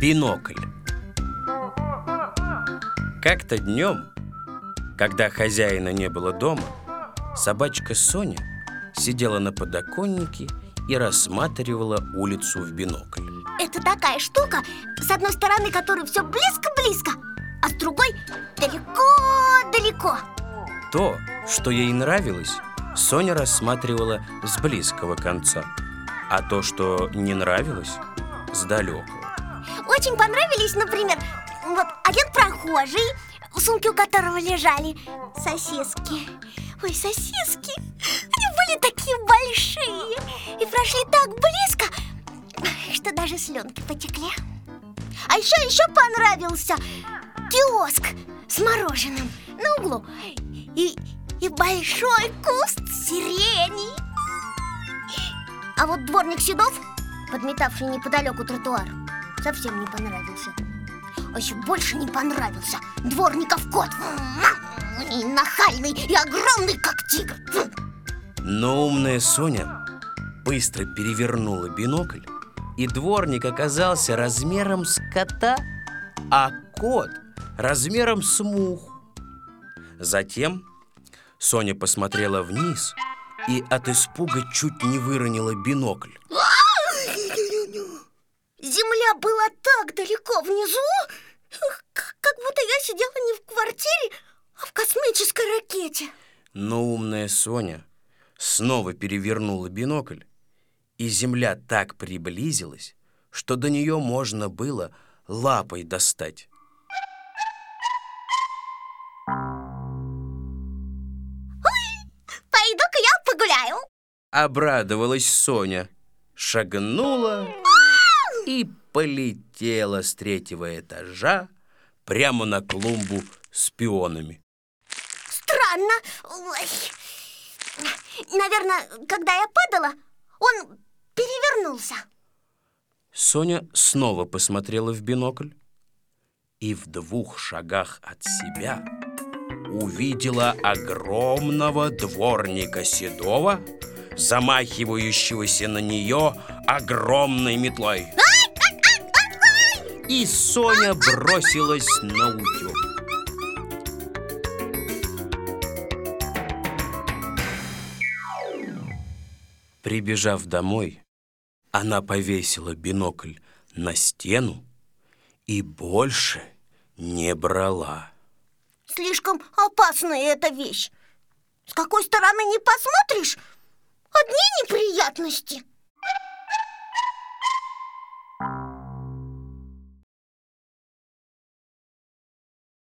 Бинокль Как-то днем, когда хозяина не было дома, собачка Соня сидела на подоконнике и рассматривала улицу в бинокль. Это такая штука, с одной стороны которой все близко-близко, а с другой далеко-далеко. То, что ей нравилось, Соня рассматривала с близкого конца, а то, что не нравилось, с далекого. Очень понравились, например, вот один прохожий, в сумке у которого лежали сосиски. Ой, сосиски, они были такие большие и прошли так близко, что даже слюнки потекли. А еще, еще понравился киоск с мороженым на углу и, и большой куст сирени. А вот дворник Седов, подметавший неподалеку тротуар, совсем не понравился. А еще больше не понравился дворников кот. И нахальный, и огромный, как тигр. Но умная Соня быстро перевернула бинокль, и дворник оказался размером с кота, а кот размером с муху. Затем Соня посмотрела вниз и от испуга чуть не выронила бинокль. Земля была так далеко внизу, как будто я сидела не в квартире, а в космической ракете. Но умная Соня снова перевернула бинокль, и Земля так приблизилась, что до нее можно было лапой достать. Обрадовалась Соня, шагнула и полетела с третьего этажа прямо на клумбу с пионами. Странно. Ой. Наверное, когда я падала, он перевернулся. Соня снова посмотрела в бинокль и в двух шагах от себя увидела огромного дворника Седова, замахивающегося на нее огромной метлой. И Соня бросилась на утек. Прибежав домой, она повесила бинокль на стену и больше не брала. Слишком опасная эта вещь. С какой стороны не посмотришь, одни неприятности.